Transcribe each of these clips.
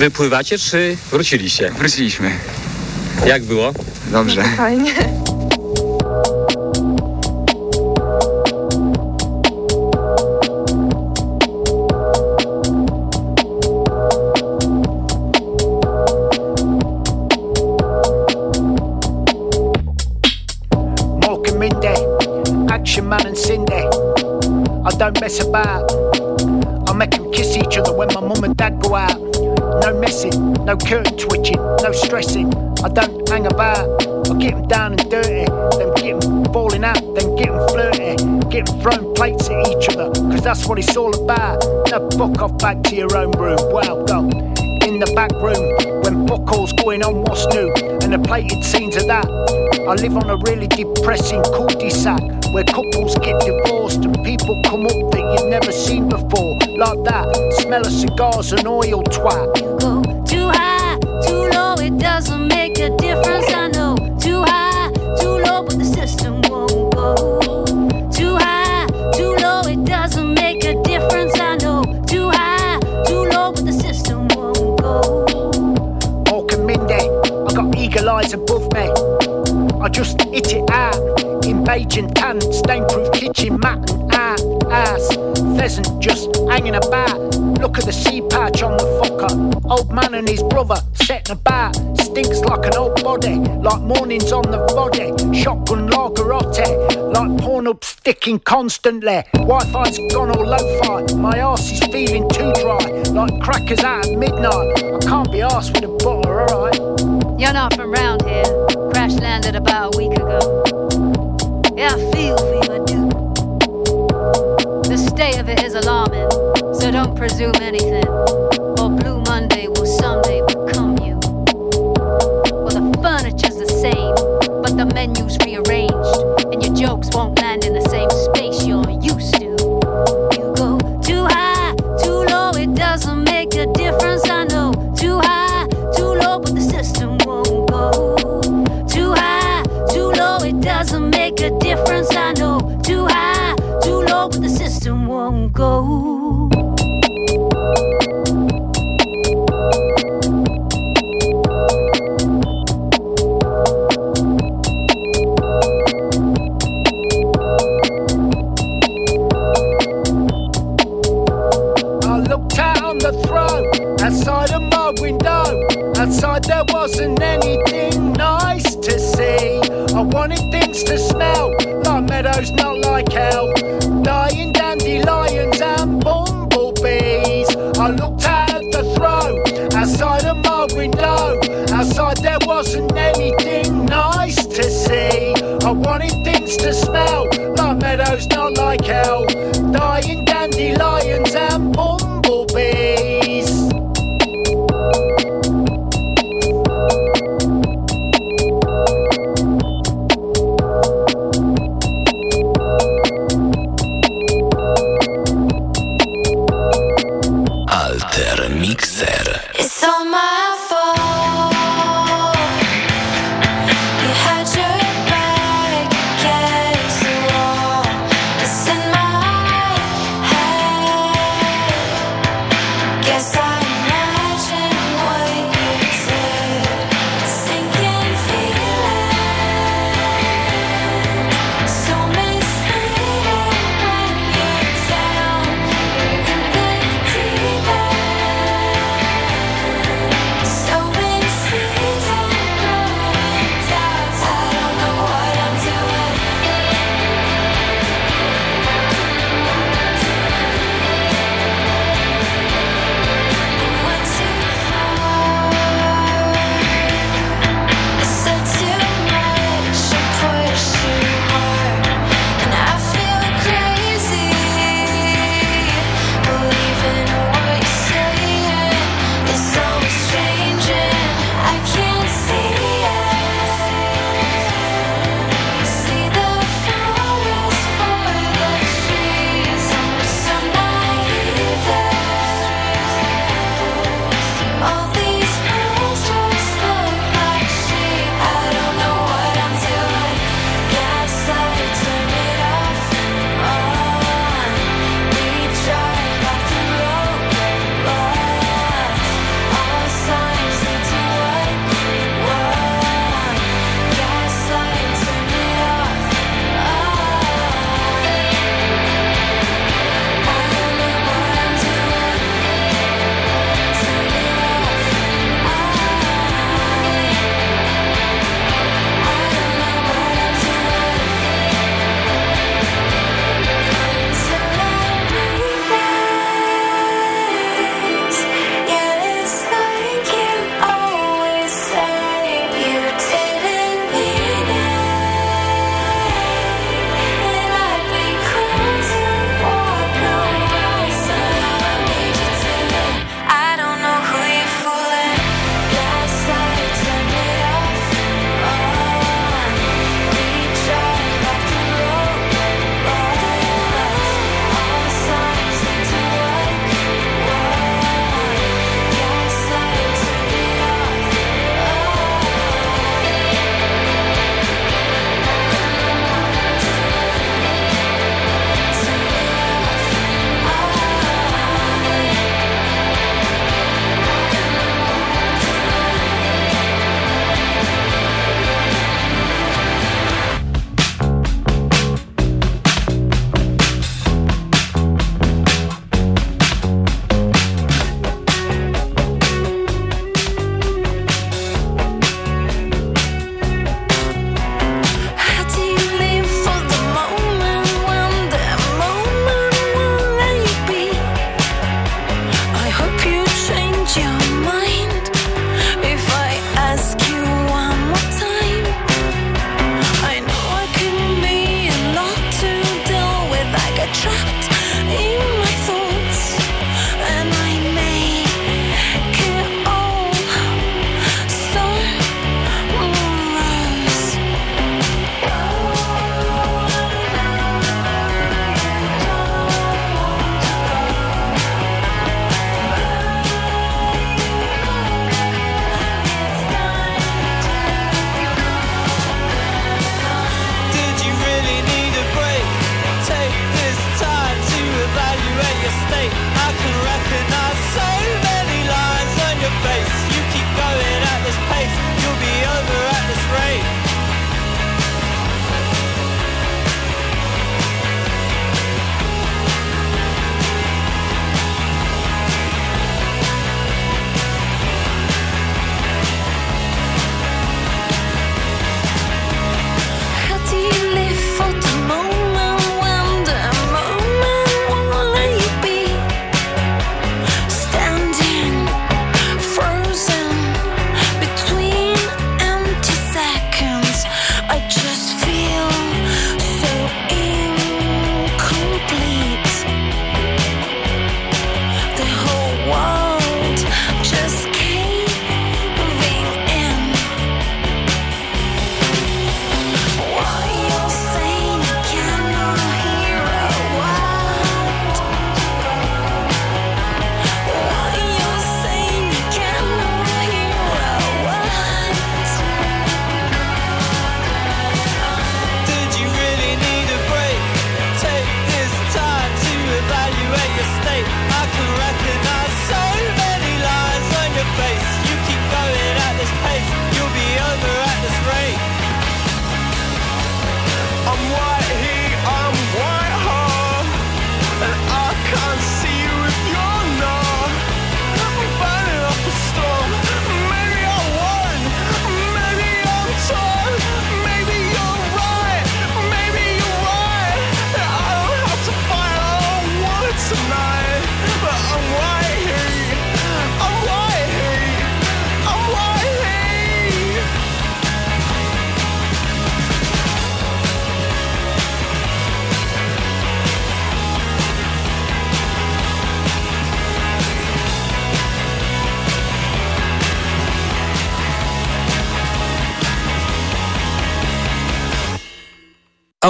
wypływacie, czy wróciliście? Wróciliśmy. Jak było? Dobrze. Fajnie. What it's all about. Now fuck off back to your own room. Well done. In the back room, when fuck all's going on, what's new? And the plated scenes of that. I live on a really depressing cul-de-sac where couples get divorced and people come up that you've never seen before. Like that, smell of cigars and oil twat. You go too high, too low, it doesn't make a difference. Above me. I just hit it out in beige and tan, stain-proof kitchen mat and out, ass. Pheasant just hanging about. Look at the sea patch on the fucker. Old man and his brother setting about. Stinks like an old body, like mornings on the body. Shotgun lagerotte, like porn up sticking constantly. Wi-Fi's gone all lo-fi. My arse is feeling too dry, like crackers out at midnight. I can't be arsed with a butter, alright. You're not from round here. Crash landed about a week ago. Yeah, I feel for you, I do. The state of it is alarming, so don't presume anything. Or Blue Monday will someday become you. Well, the furniture's the same, but the menu's rearranged, and your jokes won't land in the same space you're used to. You go too high, too low, it doesn't make a difference. Make a difference. I know. Too high, too low, but the system won't go. I wanted things to smell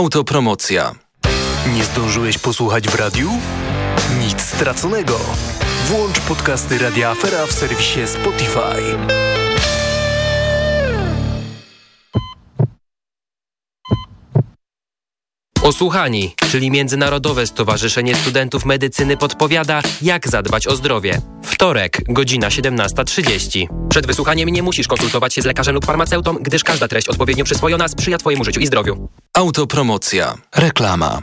Autopromocja. Nie zdążyłeś posłuchać w radiu? Nic straconego. Włącz podcasty Radia Afera w serwisie Spotify. Osłuchani, czyli Międzynarodowe Stowarzyszenie Studentów Medycyny podpowiada, jak zadbać o zdrowie. Wtorek, godzina 17.30. Przed wysłuchaniem nie musisz konsultować się z lekarzem lub farmaceutą, gdyż każda treść odpowiednio przyswojona sprzyja Twojemu życiu i zdrowiu. Autopromocja. Reklama.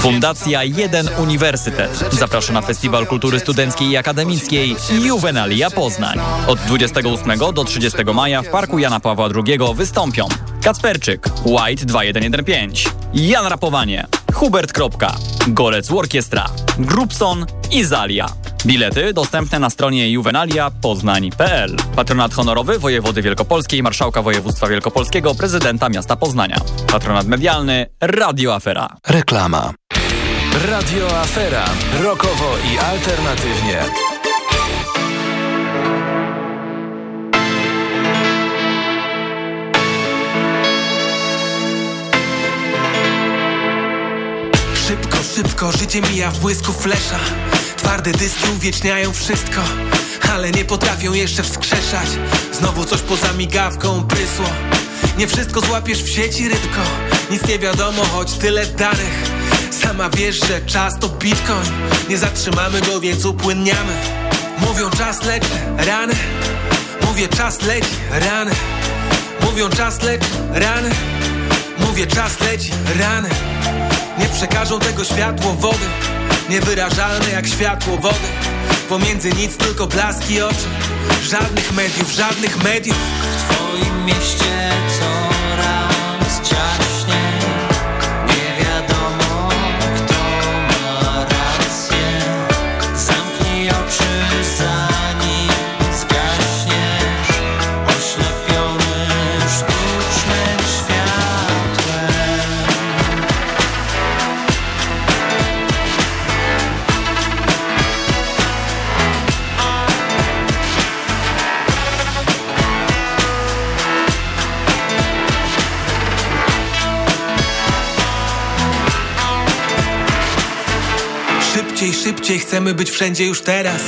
Fundacja Jeden Uniwersytet zaprasza na Festiwal Kultury Studenckiej i Akademickiej Juvenalia Poznań. Od 28 do 30 maja w Parku Jana Pawła II wystąpią Kacperczyk, White 2115, Jan Rapowanie, Hubert Kropka, Golec Orkiestra, Grupson i Zalia. Bilety dostępne na stronie juvenalia.poznań.pl. Patronat honorowy wojewody wielkopolskiej, marszałka województwa wielkopolskiego, prezydenta miasta Poznania. Patronat medialny Radio Afera. Reklama. Radio Afera. Rokowo i alternatywnie. Szybko, życie mija w błysku flesza. Twarde dyski uwieczniają wszystko Ale nie potrafią jeszcze wskrzeszać. Znowu coś poza migawką prysło. Nie wszystko złapiesz w sieci rybko. Nic nie wiadomo, choć tyle danych Sama wiesz, że czas to bitcoin. Nie zatrzymamy go, więc upłynniamy. Mówią czas leci, rany. Mówię czas leci, rany. Mówią czas leci, rany Mówię czas leci, rany. Nie przekażą tego światło wody. Niewyrażalne jak światło wody. Pomiędzy nic tylko blaski oczu Żadnych mediów, żadnych mediów. W twoim mieście coraz Szybciej, szybciej chcemy być wszędzie już teraz.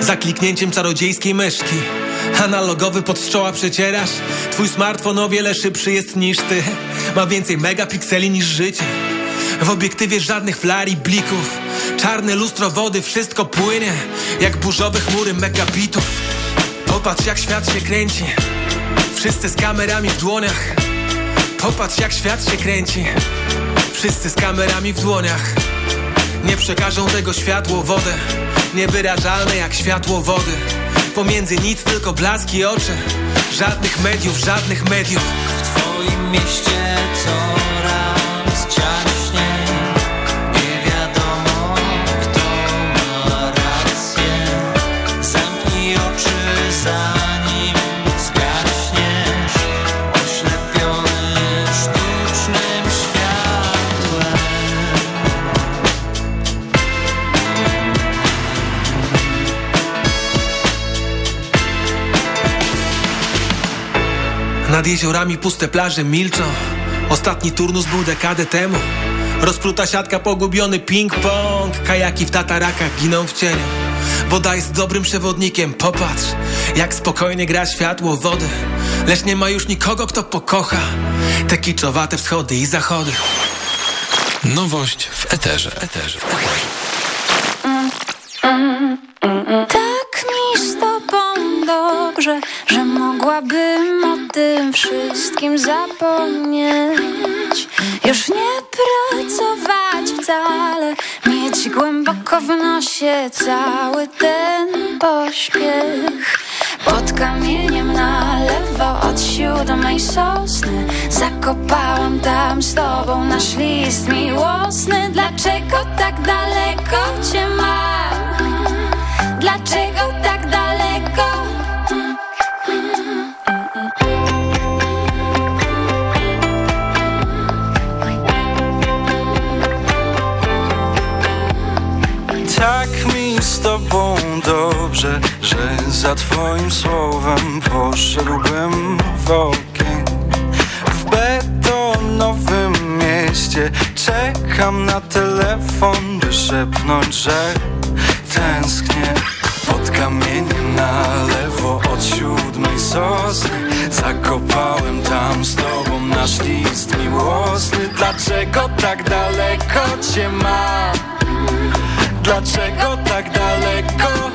Za kliknięciem czarodziejskiej myszki. Analogowy pod czoła przecierasz. Twój smartfon o wiele szybszy jest niż ty. Ma więcej megapikseli niż życie. W obiektywie żadnych flar blików. Czarne lustro wody, wszystko płynie. Jak burzowe chmury megabitów. Popatrz jak świat się kręci. Wszyscy z kamerami w dłoniach. Popatrz jak świat się kręci. Wszyscy z kamerami w dłoniach nie przekażą tego światło wodę. Niewyrażalne jak światło wody. Pomiędzy nic tylko blaski oczy. Żadnych mediów, żadnych mediów. W twoim mieście coraz Nad jeziorami puste plaże milczą. Ostatni turnus był dekadę temu. Rozpruta siatka, pogubiony ping-pong. Kajaki w tatarakach giną w cieniu. Woda jest dobrym przewodnikiem, popatrz Jak spokojnie gra światło wody Lecz nie ma już nikogo, kto pokocha Te kiczowate wschody i zachody. Nowość w eterze. eterze. Tak tym wszystkim zapomnieć. Już nie pracować wcale, mieć głęboko w nosie cały ten pośpiech. Pod kamieniem na lewo od siódmej sosny Zakopałam tam z tobą nasz list miłosny Dlaczego tak daleko cię mam? Dlaczego tak tobą dobrze, że za twoim słowem poszedłbym w ogień. W betonowym mieście Czekam na telefon, by szepnąć, że tęsknię. Pod kamieniem na lewo od siódmej sosny Zakopałem tam z tobą nasz list miłosny. Dlaczego tak daleko cię mam? Dlaczego tak daleko?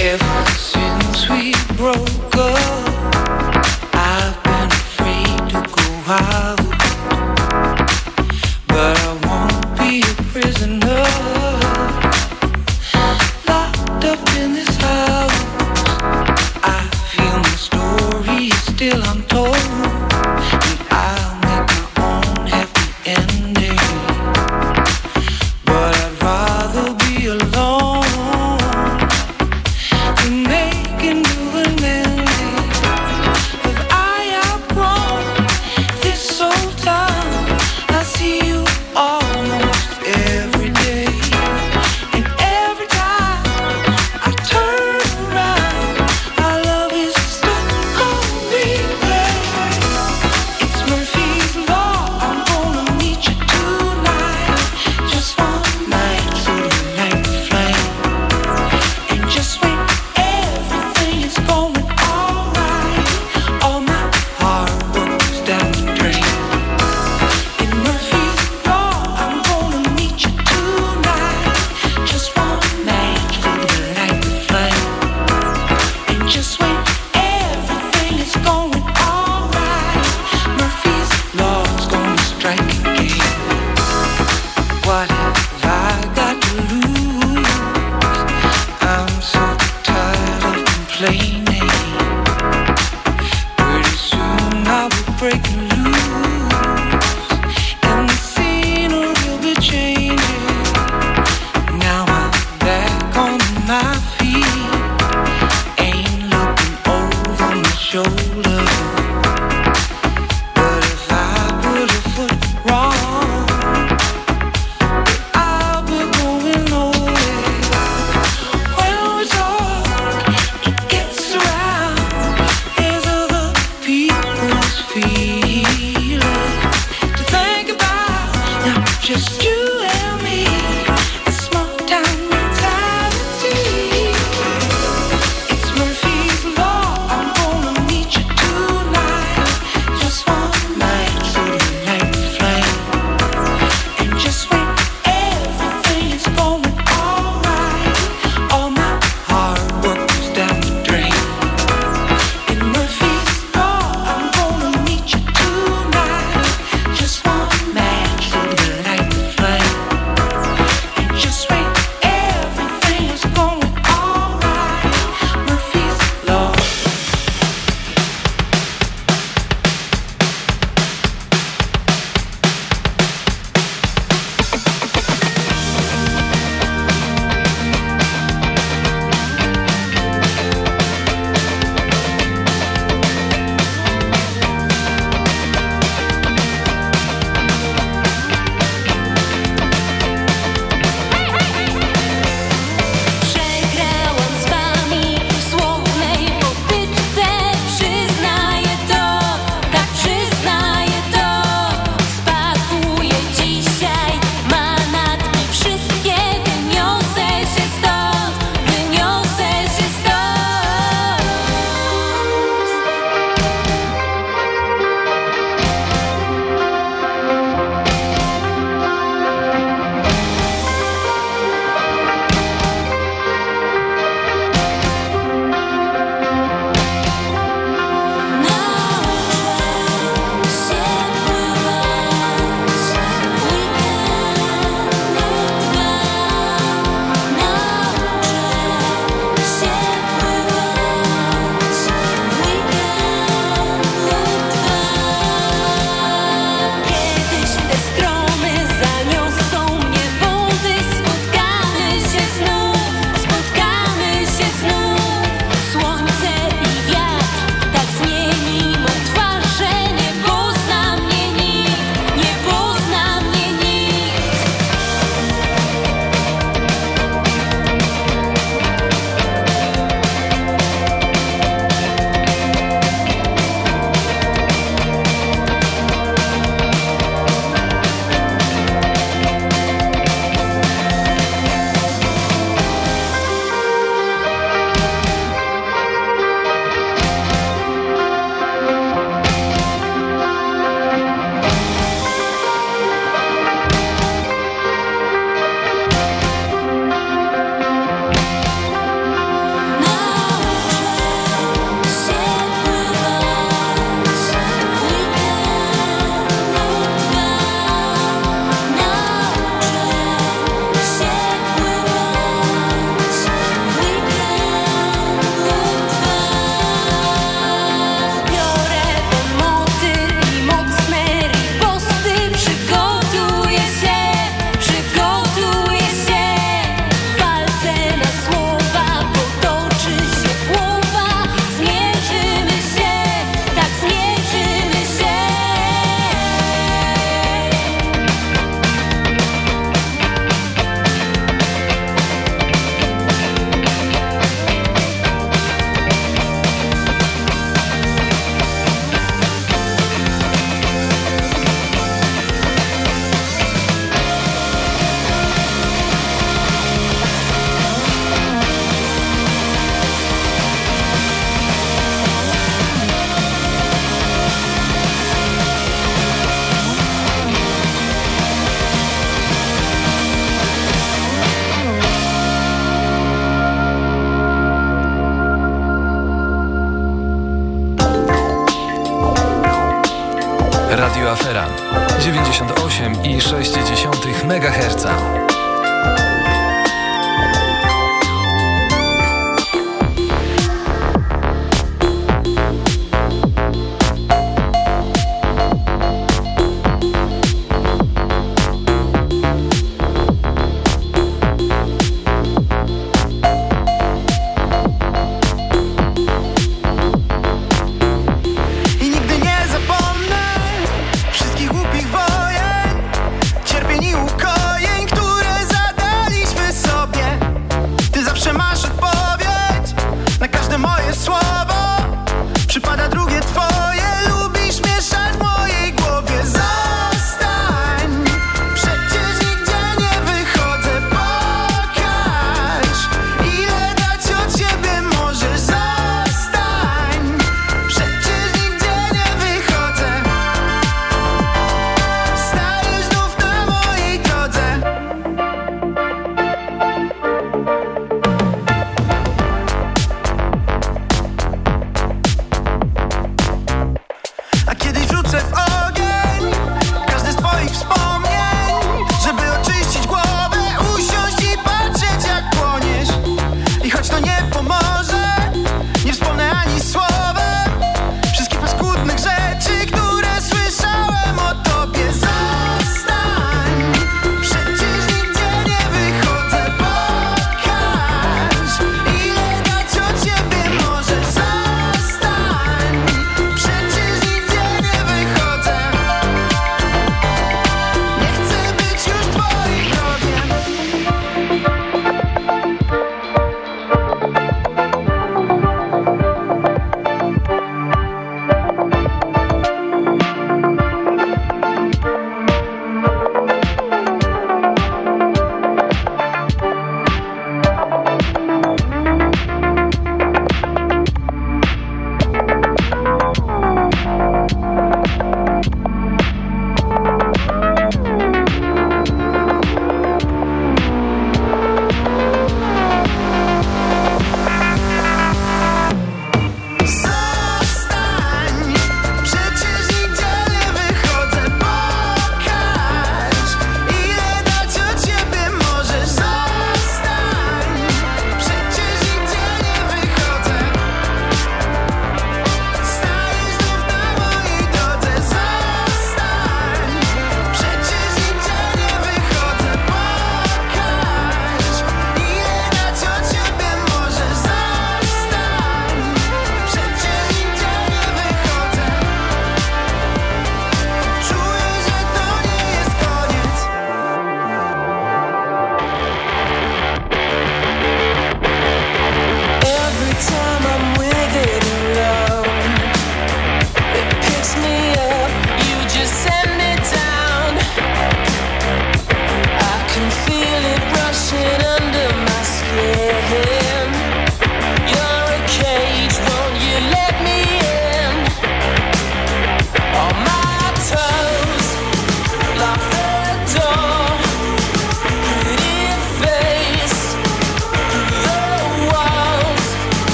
ever since we broke up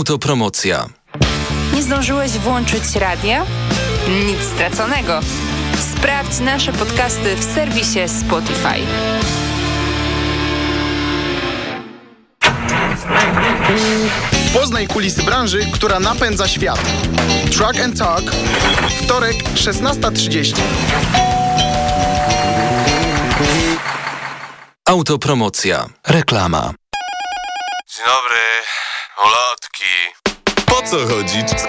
Autopromocja. Nie zdążyłeś włączyć radia? Nic straconego. Sprawdź nasze podcasty w serwisie Spotify. Poznaj kulisy branży, która napędza świat. Truck and Talk. Wtorek, 16.30. Autopromocja. Reklama.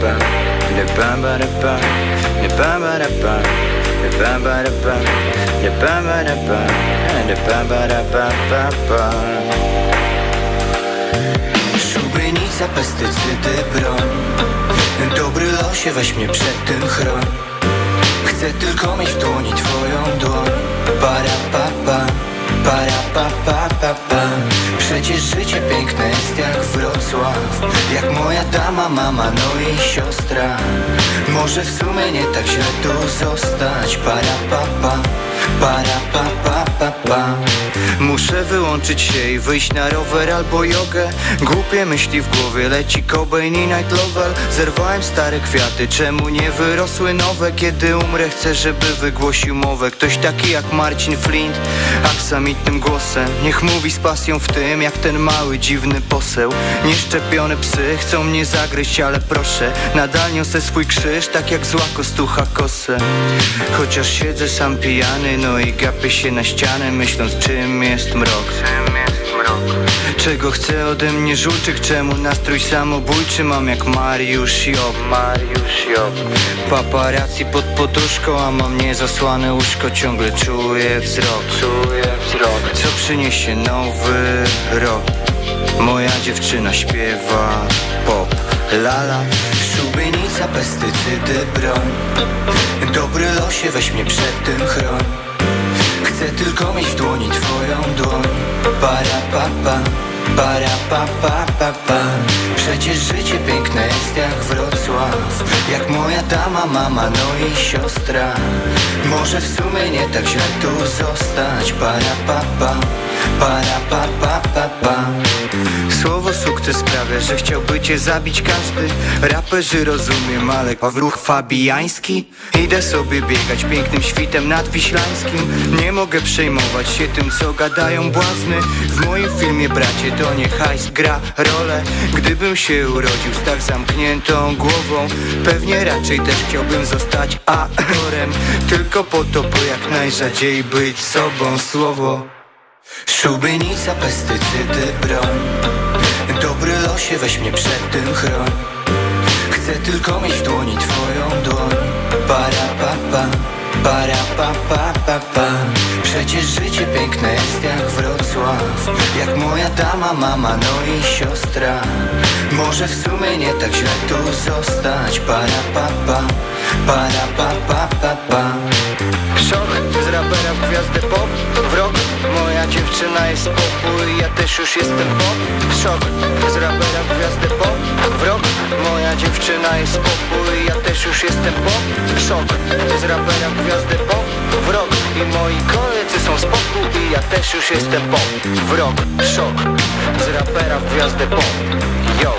Ba da ba, ba da ba, da ba ba da ba, da ba ba da ba, da ba ba da ba, da ba ba da ba ba ba. Szubienica, pestycydy, broń. Dobry losie, weź mnie przed tym chroń Chcę tylko mieć w dłoni twoją dłoń. Para pa pa, para pa pa pa pa Przecież życie piękne jest jak Wrocław. Jak moja dama, mama, no i siostra. Może w sumie nie tak źle tu zostać. Para pa pa, para pa pa pa pa Muszę wyłączyć się i wyjść na rower albo jogę. Głupie myśli w głowie, leci Cobain i Night Lovel Zerwałem stare kwiaty, czemu nie wyrosły nowe? Kiedy umrę chcę, żeby wygłosił mowę. Ktoś taki jak Marcin Flint, aksamitnym głosem. Niech mówi z pasją w tym, jak ten mały, dziwny poseł. Nieszczepione psy chcą mnie zagryźć, ale proszę Nadal niosę swój krzyż, tak jak zła kostucha kosę. Chociaż siedzę sam pijany, no i gapię się na ścianę Myśląc czym jest mrok. Czego chce ode mnie żulczyk, czemu nastrój samobójczy mam jak Mariusz Job? Mariusz Job. Paparazzi pod poduszką, a mam niezasłane łóżko Ciągle czuję wzrok. Czuję wzrok. Co przyniesie nowy rok? Moja dziewczyna śpiewa pop. Lala, szubienica, pestycydy, broń. Dobry losie, weź mnie przed tym chroń Chcę tylko mieć w dłoni twoją dłoń. Para pa pa, para pa pa pa pa. Przecież życie piękne jest jak Wrocław Jak moja dama, mama, no i siostra. Może w sumie nie tak źle tu zostać. Para pa pa, para pa pa pa pa Słowo sukces sprawia, że chciałby cię zabić każdy. Raperzy rozumiem, ale ruch fabijański Idę sobie biegać pięknym świtem nadwiślańskim Nie mogę przejmować się tym, co gadają błazny. W moim filmie, bracie, to nie hajs gra rolę. Gdybym się urodził z tak zamkniętą głową Pewnie raczej też chciałbym zostać aktorem. Tylko po to, by jak najrzadziej być sobą. Słowo Szubienica, pestycydy, broń. Dobry losie, weź mnie przed tym chroń. Chcę tylko mieć w dłoni twoją dłoń. Para pa pa, para pa pa pa pa. Przecież życie piękne jest jak Wrocław. Jak moja dama, mama, no i siostra. Może w sumie nie tak źle tu zostać. Para pa pa, para pa pa pa pa. Szok z rapera w gwiazdę pop. W rok moja dziewczyna jest popu i ja też już jestem pop. Szok z rapera w gwiazdę pop. W rok moja dziewczyna jest popu i ja też już jestem pop. Szok z rapera w gwiazdę pop. W rok i moi koledzy są popu i ja też już jestem pop. W rok szok z rapera w gwiazdę pop. Yo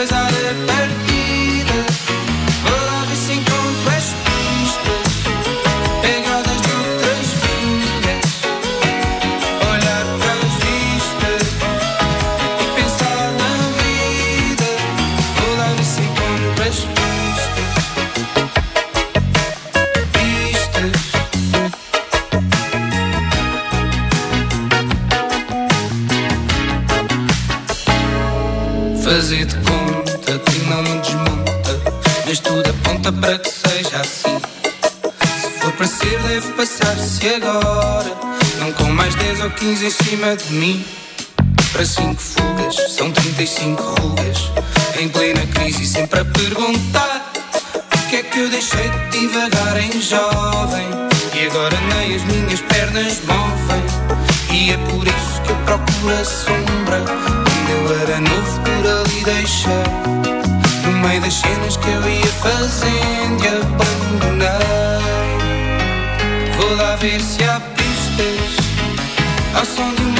Cause I depend patins em cima de mim. Para cinco fugas, são 35 rugas. Em plena crise, sempre a perguntar: O que é que eu deixei de divagar em jovem? E agora nem as minhas pernas movem. E é por isso que eu procuro a sombra. Quando eu era novo, por ali deixei. No meio das cenas que eu ia fazendo e abandonei. Vou lá ver se há pistas I saw you.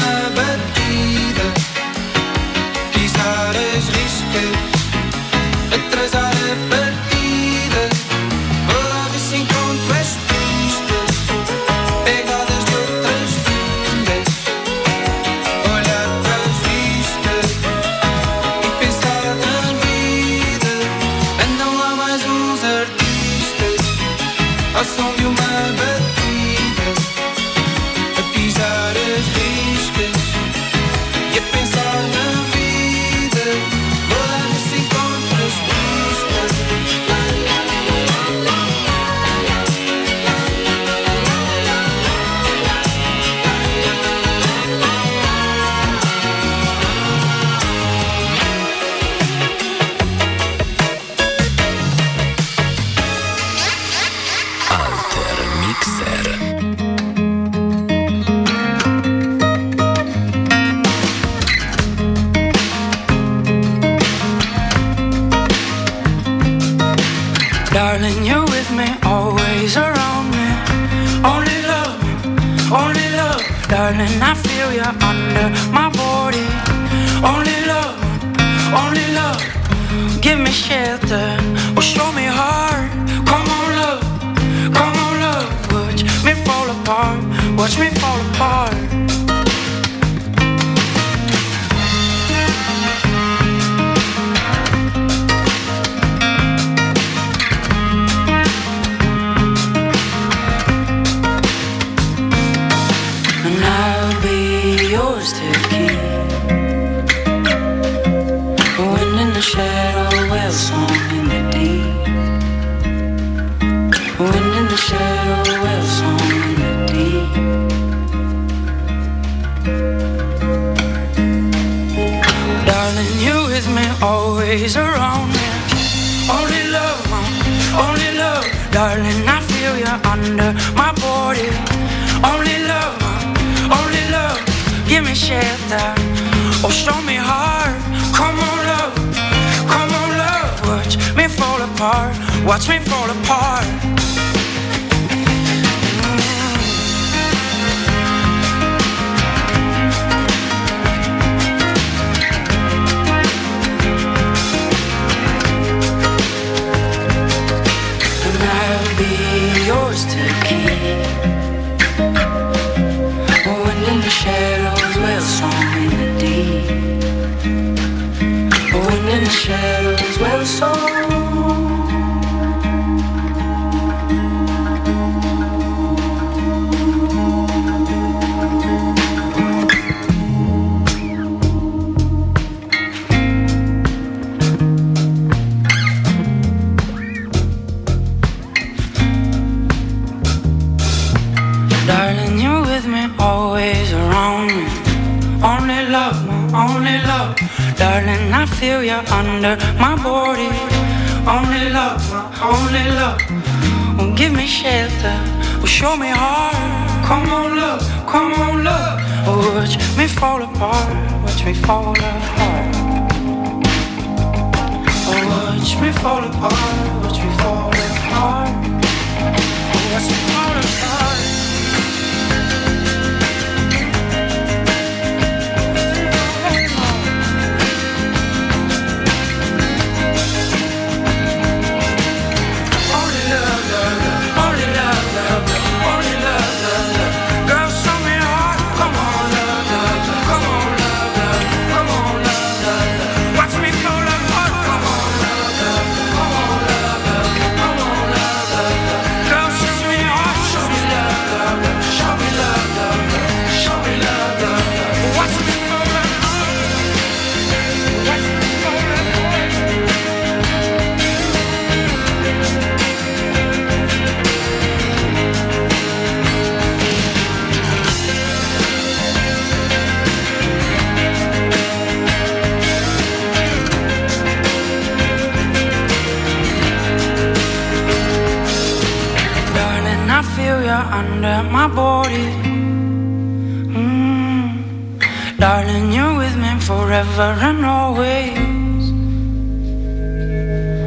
forever and always.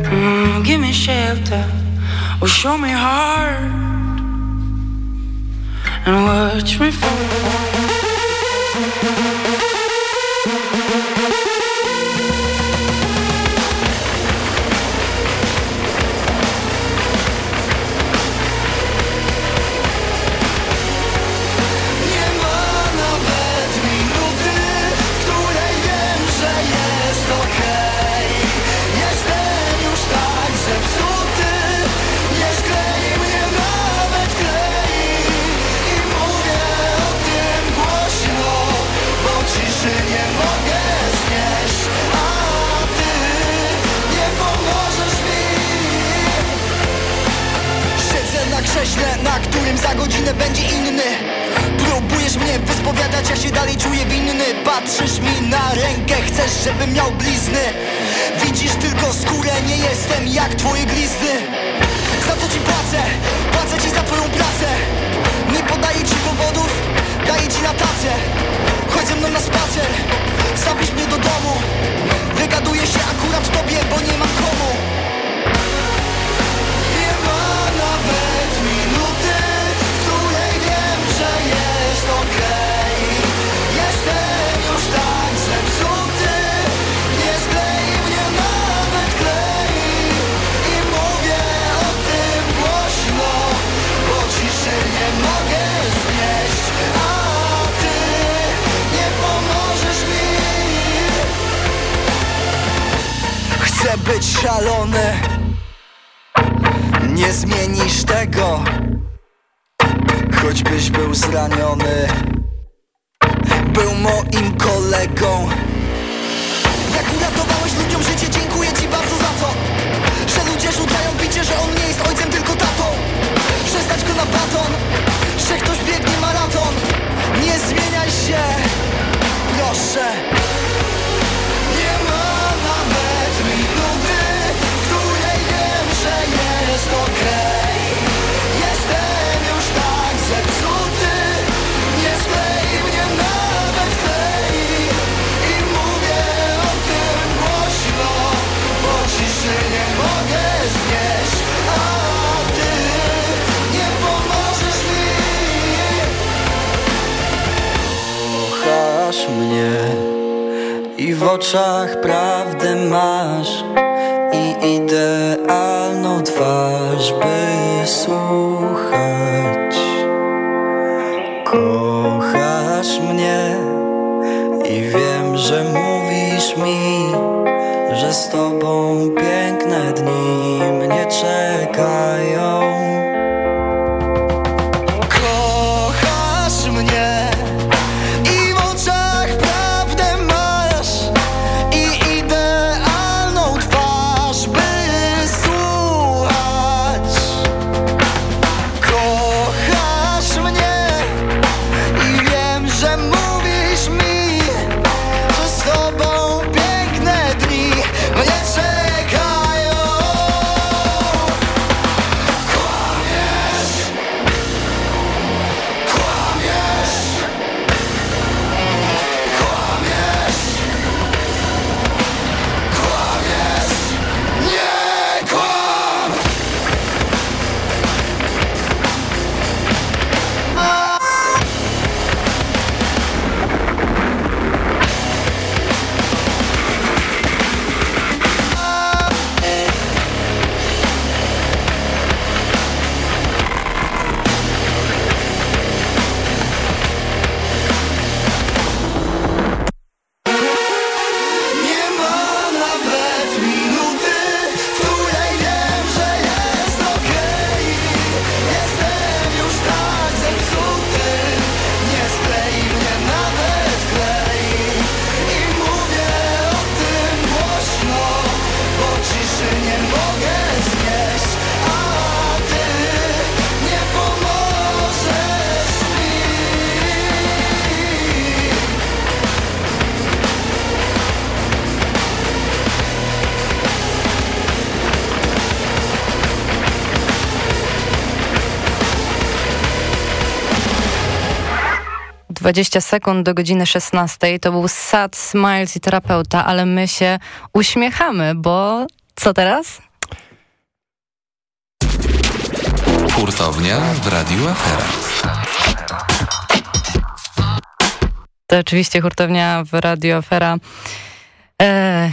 Mm, give me shelter or show me heart and watch me fall. Na którym za godzinę będzie inny. Próbujesz mnie wyspowiadać, ja się dalej czuję winny. Patrzysz mi na rękę, chcesz, żebym miał blizny. Widzisz tylko skórę, nie jestem jak twoje glizny. Za co ci płacę? Płacę ci za twoją pracę. Nie podaję ci powodów, daję ci na tacę Chodź ze mną na spacer, zabierz mnie do domu. Wygaduję się akurat tobie, bo nie mam komu szalony Nie zmienisz tego Choćbyś był zraniony. Był moim kolegą. Jak uratowałeś ludziom życie Dziękuję ci bardzo za to Że ludzie rzucają picie Że on nie jest ojcem tylko tatą. Że stać go na baton Że ktoś biegnie maraton. Nie zmieniaj się Proszę Jestem już tak zepsuty, nie sklei mnie nawet klei I mówię o tym głośno, bo ciszy nie mogę znieść. A ty nie pomożesz mi. Kochasz mnie i w oczach prawdę masz. I idealną twarz, by słuchać. Kochasz mnie i wiem, że mówisz mi Że z tobą 20 sekund do godziny 16. To był Sad, Smiles i terapeuta, ale my się uśmiechamy, bo co teraz? Hurtownia w Radiu Afera. To oczywiście hurtownia w Radio Afera. E